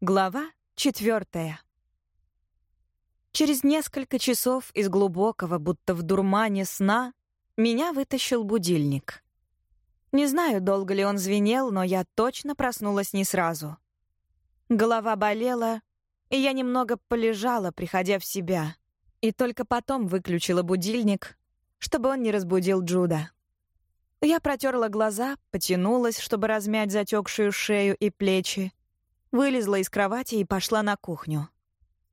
Глава четвертая. Через несколько часов из глубокого, будто в дурмане сна, меня вытащил будильник. Не знаю, долго ли он звенел, но я точно проснулась не сразу. Голова болела, и я немного полежала, приходя в себя, и только потом выключила будильник, чтобы он не разбудил Джуда. Я протерла глаза, потянулась, чтобы размять затекшую шею и плечи, Вылезла из кровати и пошла на кухню.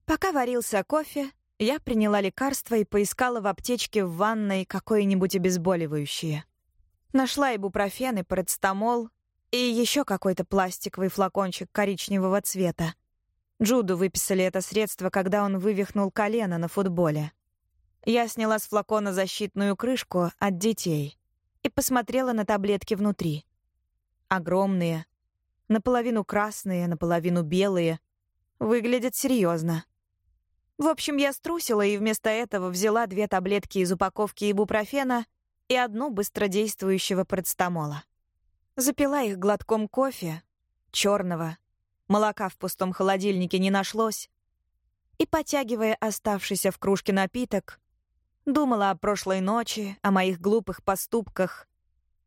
Пока варился кофе, я приняла лекарство и поискала в аптечке в ванной какое-нибудь обезболивающее. Нашла ибупрофен и парацетамол, и еще какой-то пластиковый флакончик коричневого цвета. Джуду выписали это средство, когда он вывихнул колено на футболе. Я сняла с флакона защитную крышку от детей и посмотрела на таблетки внутри. Огромные, Наполовину красные, наполовину белые. Выглядят серьезно. В общем, я струсила и вместо этого взяла две таблетки из упаковки ибупрофена и одну быстродействующего парацетамола. Запила их глотком кофе, черного, молока в пустом холодильнике не нашлось, и, потягивая оставшийся в кружке напиток, думала о прошлой ночи, о моих глупых поступках,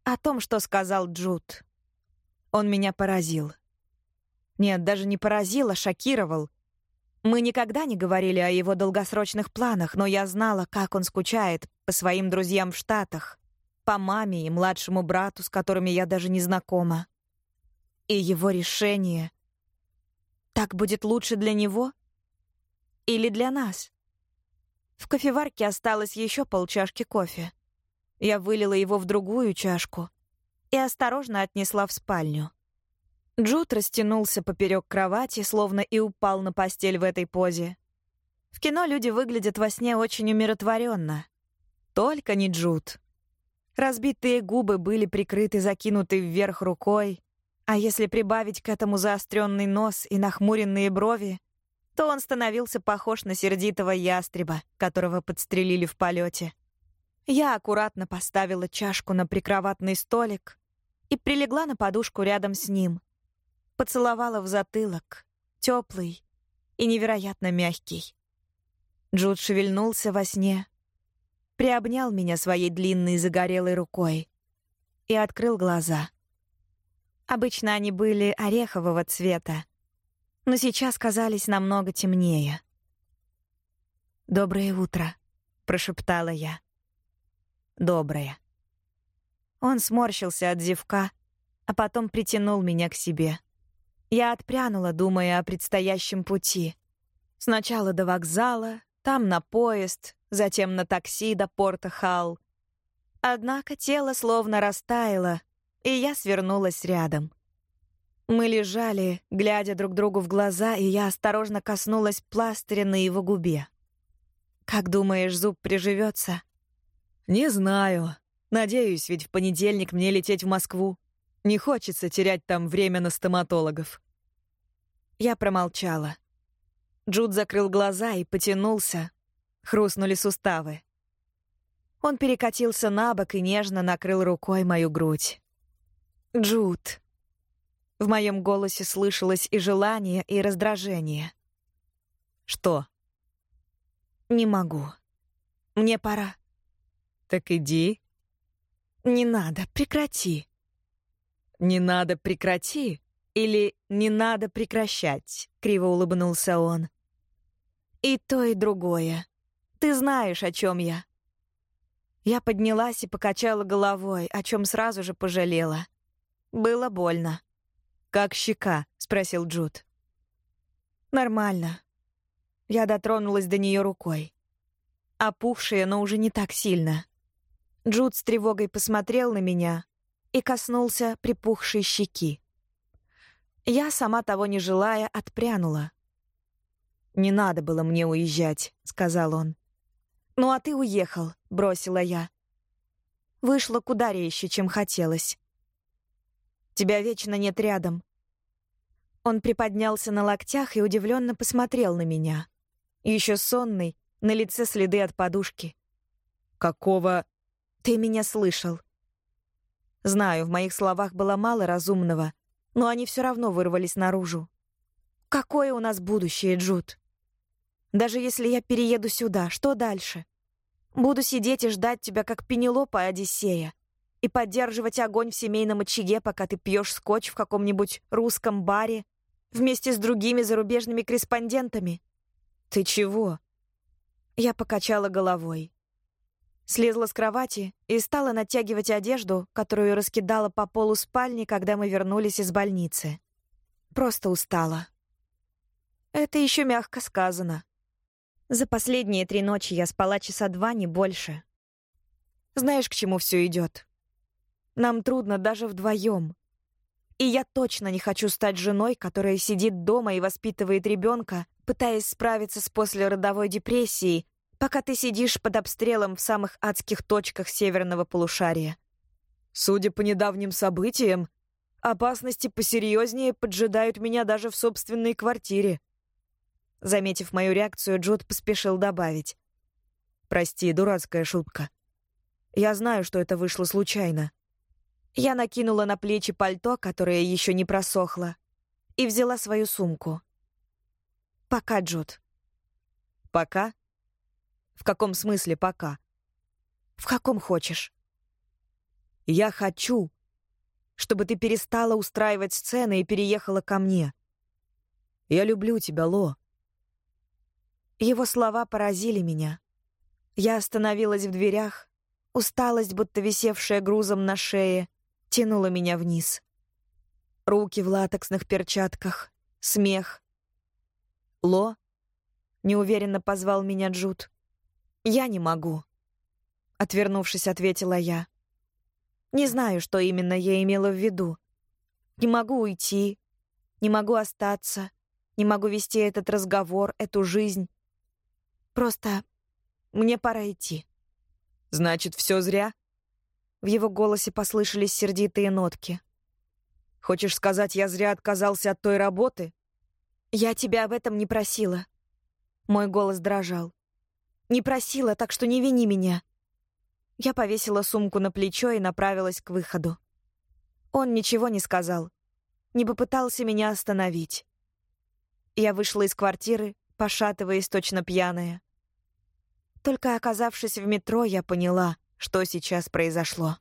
о том, что сказал Джуд. Он меня поразил. Нет, даже не поразил, а шокировал. Мы никогда не говорили о его долгосрочных планах, но я знала, как он скучает по своим друзьям в Штатах, по маме и младшему брату, с которыми я даже не знакома. И его решение. Так будет лучше для него? Или для нас? В кофеварке осталось еще полчашки кофе. Я вылила его в другую чашку — и осторожно отнесла в спальню. Джуд растянулся поперек кровати, словно и упал на постель в этой позе. В кино люди выглядят во сне очень умиротворенно. Только не Джуд. Разбитые губы были прикрыты закинутой вверх рукой, а если прибавить к этому заостренный нос и нахмуренные брови, то он становился похож на сердитого ястреба, которого подстрелили в полете. Я аккуратно поставила чашку на прикроватный столик и прилегла на подушку рядом с ним. Поцеловала в затылок, теплый и невероятно мягкий. Джуд шевельнулся во сне, приобнял меня своей длинной загорелой рукой и открыл глаза. Обычно они были орехового цвета, но сейчас казались намного темнее. «Доброе утро», — прошептала я доброе. Он сморщился от зевка, а потом притянул меня к себе. Я отпрянула, думая о предстоящем пути. Сначала до вокзала, там на поезд, затем на такси до порта Халл. Однако тело словно растаяло, и я свернулась рядом. Мы лежали, глядя друг другу в глаза, и я осторожно коснулась пластыря на его губе. «Как думаешь, зуб приживется? «Не знаю. Надеюсь, ведь в понедельник мне лететь в Москву. Не хочется терять там время на стоматологов». Я промолчала. Джуд закрыл глаза и потянулся. Хрустнули суставы. Он перекатился на бок и нежно накрыл рукой мою грудь. «Джуд». В моем голосе слышалось и желание, и раздражение. «Что?» «Не могу. Мне пора». «Так иди». «Не надо, прекрати». «Не надо, прекрати» или «не надо прекращать», — криво улыбнулся он. «И то, и другое. Ты знаешь, о чем я». Я поднялась и покачала головой, о чем сразу же пожалела. Было больно. «Как щека?» — спросил Джуд. «Нормально». Я дотронулась до нее рукой. Опухшая, но уже не так сильно. Джуд с тревогой посмотрел на меня и коснулся припухшей щеки. Я, сама того не желая, отпрянула. «Не надо было мне уезжать», — сказал он. «Ну а ты уехал», — бросила я. Вышло куда резче, чем хотелось. «Тебя вечно нет рядом». Он приподнялся на локтях и удивленно посмотрел на меня. Еще сонный, на лице следы от подушки. «Какого...» Ты меня слышал. Знаю, в моих словах было мало разумного, но они все равно вырвались наружу. Какое у нас будущее, Джуд? Даже если я перееду сюда, что дальше? Буду сидеть и ждать тебя, как Пенелопа Одиссея, и поддерживать огонь в семейном очаге, пока ты пьешь скотч в каком-нибудь русском баре вместе с другими зарубежными корреспондентами. Ты чего? Я покачала головой. Слезла с кровати и стала натягивать одежду, которую раскидала по полу спальни, когда мы вернулись из больницы. Просто устала. Это еще мягко сказано. За последние три ночи я спала часа два, не больше. Знаешь, к чему все идет? Нам трудно даже вдвоем. И я точно не хочу стать женой, которая сидит дома и воспитывает ребенка, пытаясь справиться с послеродовой депрессией, пока ты сидишь под обстрелом в самых адских точках северного полушария. Судя по недавним событиям, опасности посерьезнее поджидают меня даже в собственной квартире. Заметив мою реакцию, Джуд поспешил добавить. «Прости, дурацкая шутка. Я знаю, что это вышло случайно. Я накинула на плечи пальто, которое еще не просохло, и взяла свою сумку. «Пока, Джуд». «Пока? В каком смысле пока?» «В каком хочешь». «Я хочу, чтобы ты перестала устраивать сцены и переехала ко мне. Я люблю тебя, Ло». Его слова поразили меня. Я остановилась в дверях, усталость, будто висевшая грузом на шее, тянула меня вниз. Руки в латексных перчатках, смех. «Ло?» — неуверенно позвал меня Джуд. «Я не могу», — отвернувшись, ответила я. «Не знаю, что именно я имела в виду. Не могу уйти, не могу остаться, не могу вести этот разговор, эту жизнь. Просто мне пора идти». «Значит, все зря?» В его голосе послышались сердитые нотки. «Хочешь сказать, я зря отказался от той работы?» «Я тебя об этом не просила». Мой голос дрожал. «Не просила, так что не вини меня». Я повесила сумку на плечо и направилась к выходу. Он ничего не сказал. Не попытался меня остановить. Я вышла из квартиры, пошатываясь точно пьяная. Только оказавшись в метро, я поняла — что сейчас произошло.